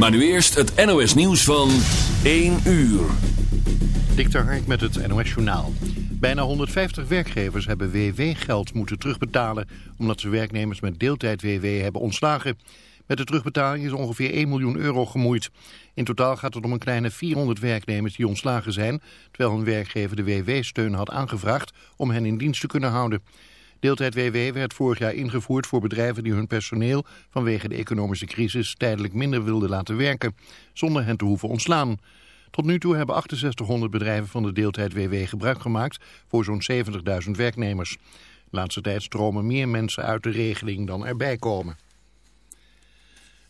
Maar nu eerst het NOS nieuws van 1 uur. Dikter Hark met het NOS Journaal. Bijna 150 werkgevers hebben WW-geld moeten terugbetalen... omdat ze werknemers met deeltijd-WW hebben ontslagen. Met de terugbetaling is ongeveer 1 miljoen euro gemoeid. In totaal gaat het om een kleine 400 werknemers die ontslagen zijn... terwijl hun werkgever de WW-steun had aangevraagd om hen in dienst te kunnen houden. Deeltijd-WW werd vorig jaar ingevoerd voor bedrijven die hun personeel vanwege de economische crisis tijdelijk minder wilden laten werken, zonder hen te hoeven ontslaan. Tot nu toe hebben 6800 bedrijven van de deeltijd-WW gebruik gemaakt voor zo'n 70.000 werknemers. De laatste tijd stromen meer mensen uit de regeling dan erbij komen.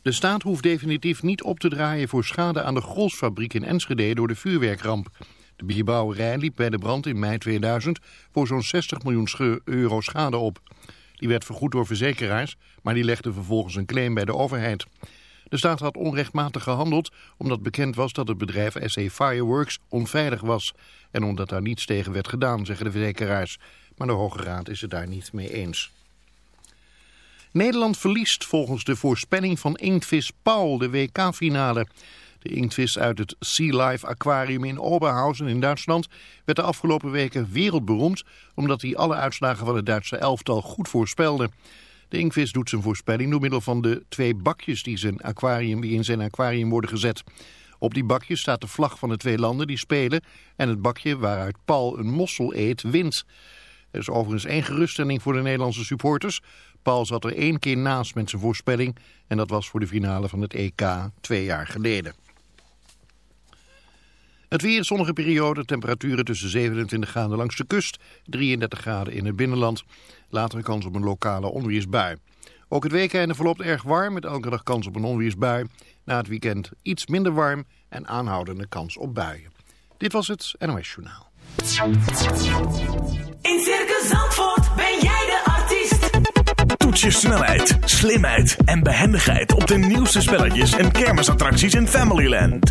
De staat hoeft definitief niet op te draaien voor schade aan de Grolsfabriek in Enschede door de vuurwerkramp. De bierbouwerij liep bij de brand in mei 2000 voor zo'n 60 miljoen euro schade op. Die werd vergoed door verzekeraars, maar die legden vervolgens een claim bij de overheid. De staat had onrechtmatig gehandeld omdat bekend was dat het bedrijf SE Fireworks onveilig was. En omdat daar niets tegen werd gedaan, zeggen de verzekeraars. Maar de Hoge Raad is het daar niet mee eens. Nederland verliest volgens de voorspelling van inktvis Paul de WK-finale. De inktvis uit het Sea Life Aquarium in Oberhausen in Duitsland werd de afgelopen weken wereldberoemd omdat hij alle uitslagen van het Duitse elftal goed voorspelde. De inktvis doet zijn voorspelling door middel van de twee bakjes die, zijn aquarium, die in zijn aquarium worden gezet. Op die bakjes staat de vlag van de twee landen die spelen en het bakje waaruit Paul een mossel eet wint. Er is overigens één geruststelling voor de Nederlandse supporters. Paul zat er één keer naast met zijn voorspelling en dat was voor de finale van het EK twee jaar geleden. Het weer, zonnige periode, temperaturen tussen 27 graden langs de kust, 33 graden in het binnenland. Later kans op een lokale onweersbui. Ook het weekende verloopt erg warm, met elke dag kans op een onweersbui. Na het weekend iets minder warm en aanhoudende kans op buien. Dit was het NOS Journaal. In Circus Zandvoort ben jij de artiest. Toets je snelheid, slimheid en behendigheid op de nieuwste spelletjes en kermisattracties in Familyland.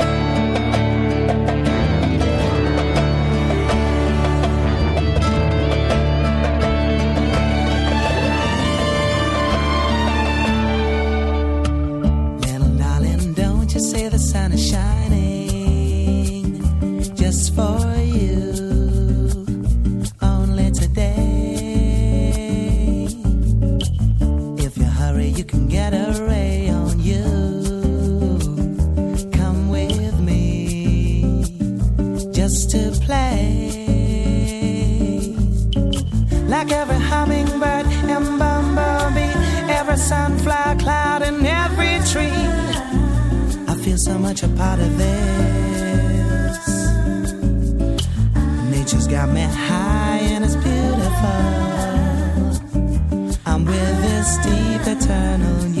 got me high and it's beautiful. I'm with this deep eternal.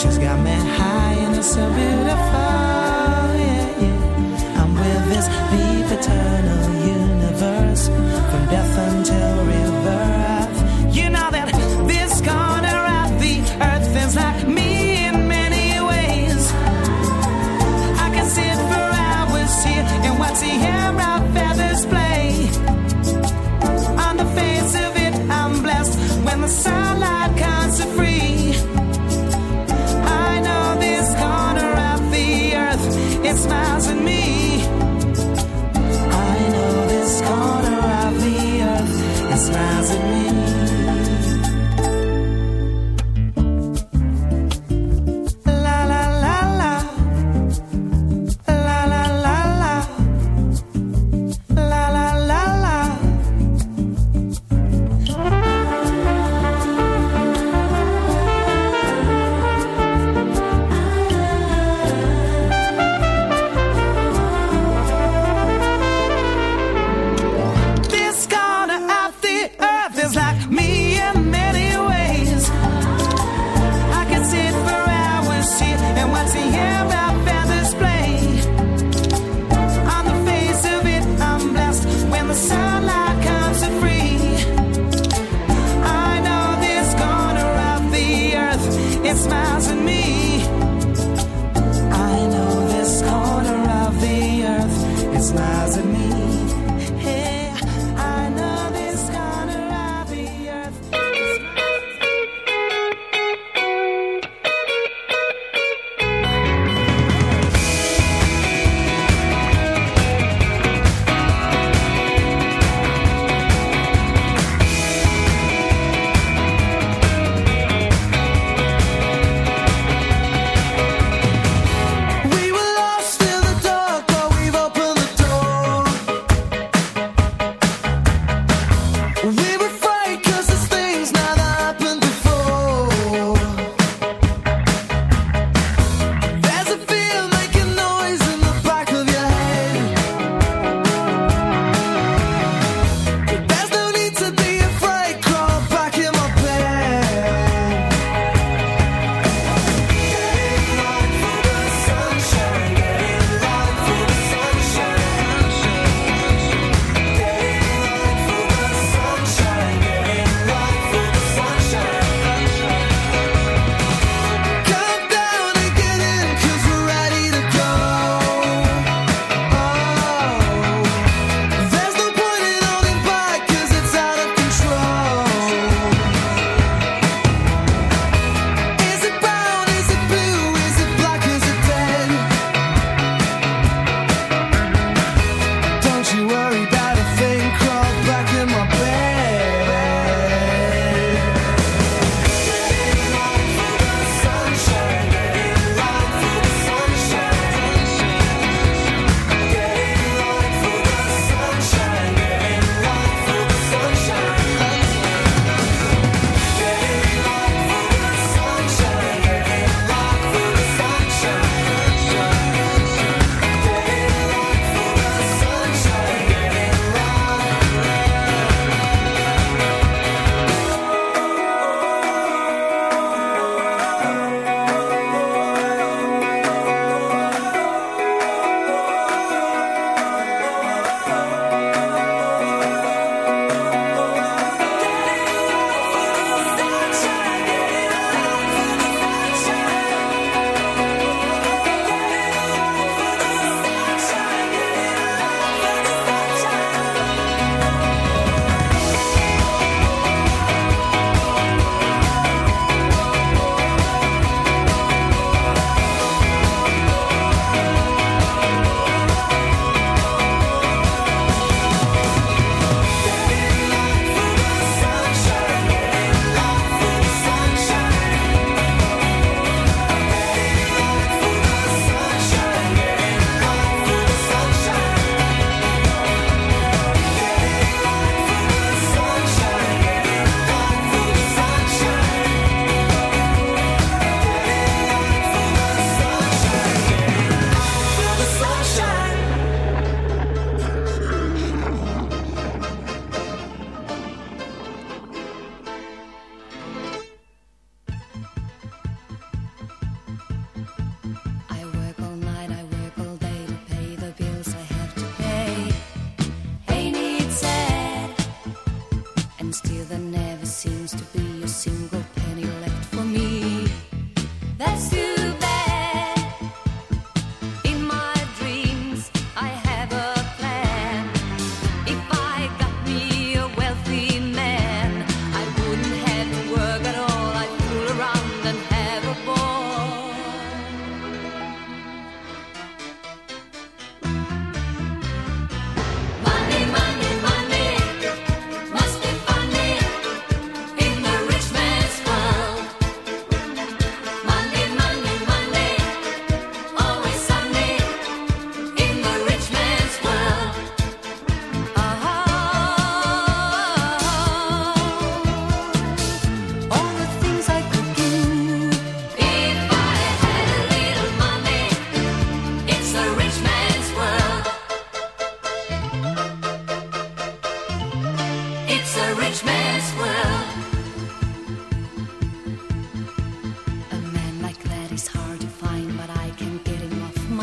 She's got me high and it's so beautiful. Yeah, yeah. I'm with this deep eternal universe from death until rebirth. smiles at me.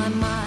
My mind.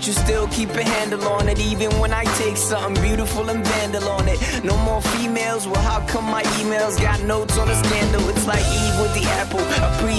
But you still keep a handle on it. Even when I take something beautiful and vandal on it. No more females, well, how come my emails got notes on a scandal? It's like Eve with the apple,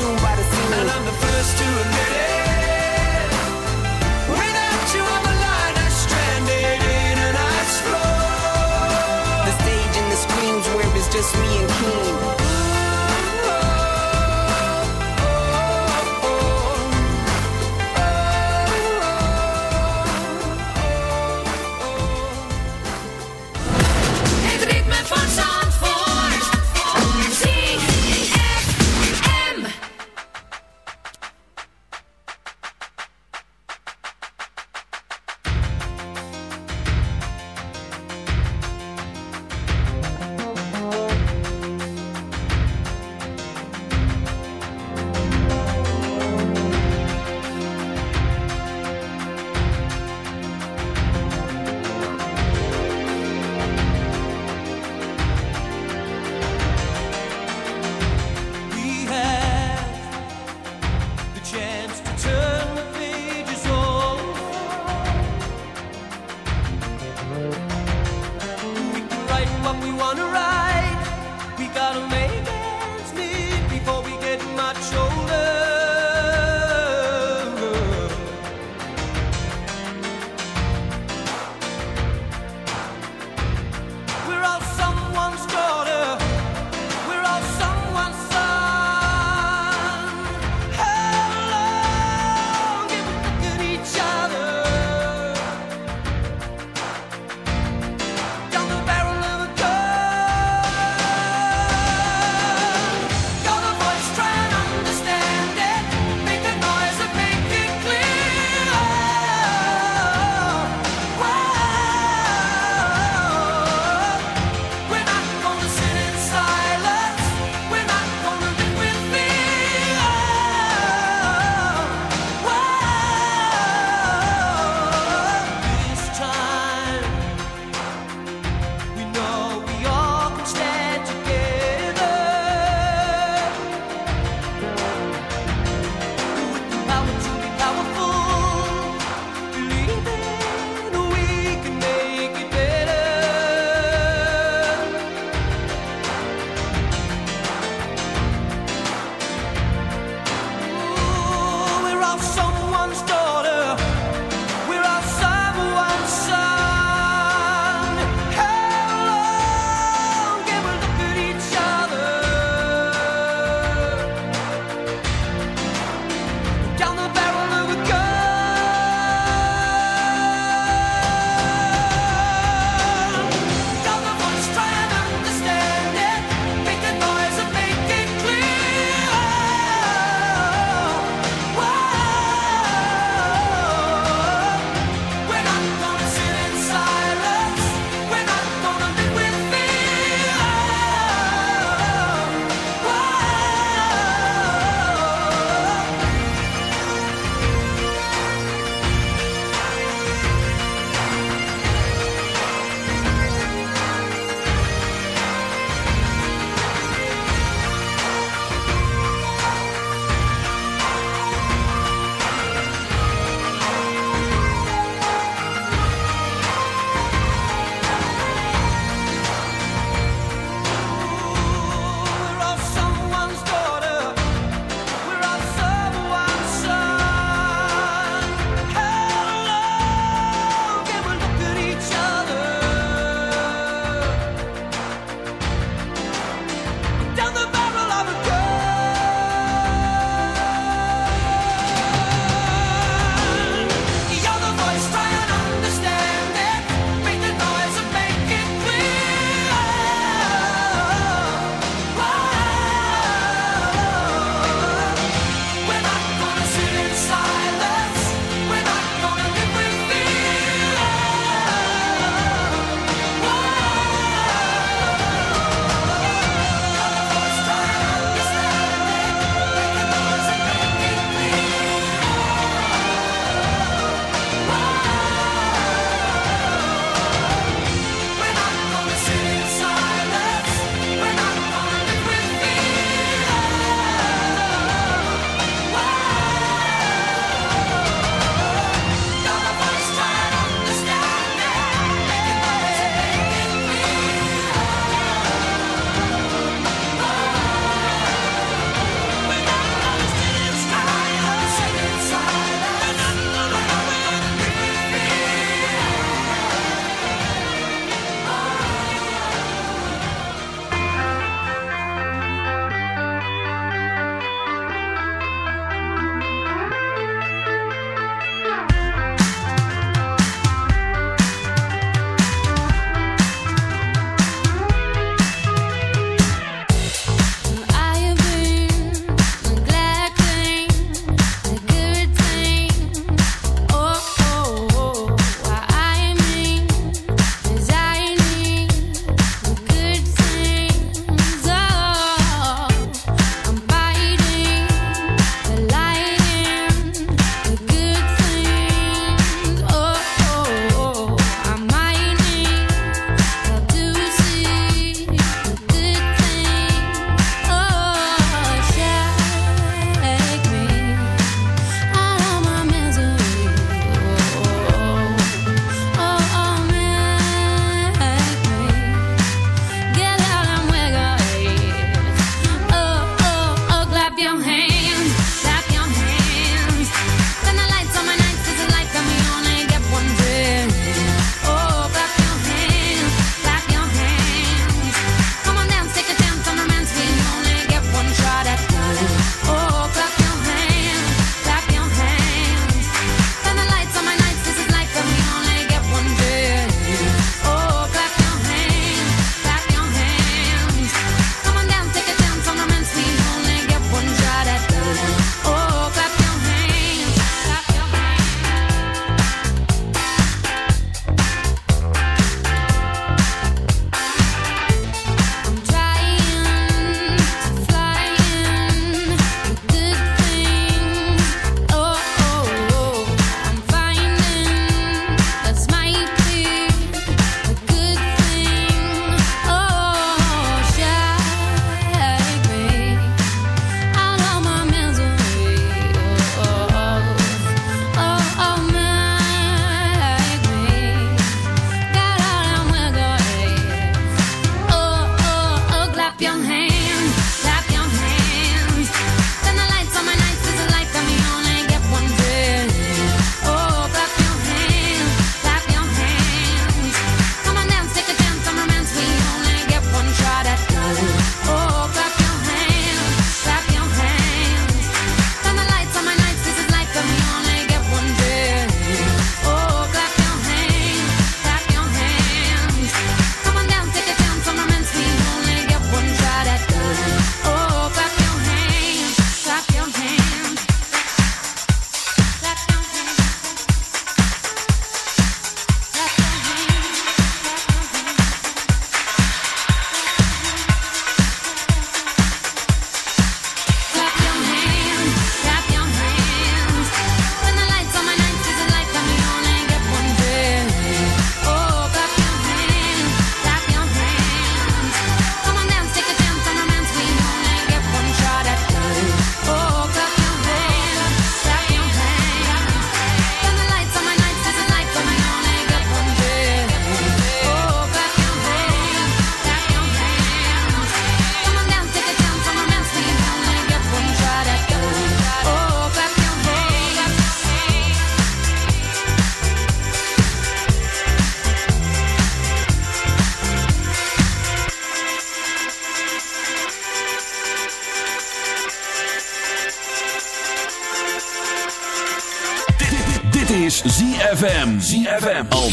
consumed by the scene. And I'm the first to admit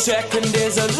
second is a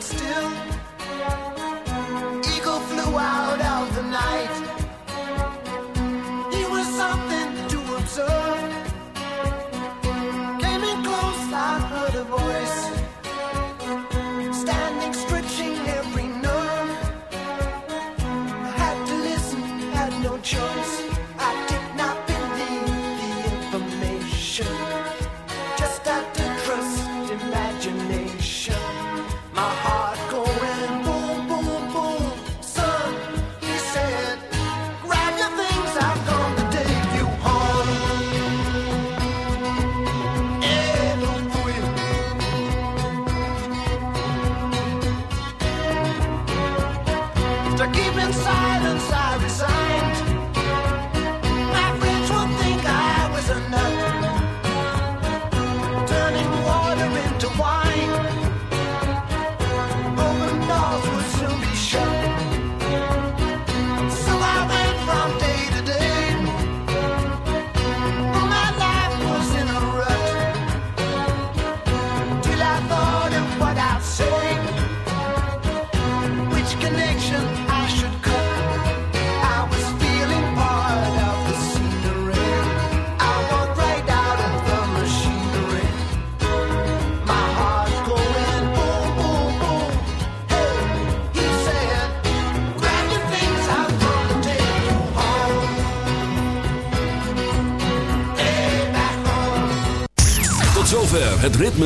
still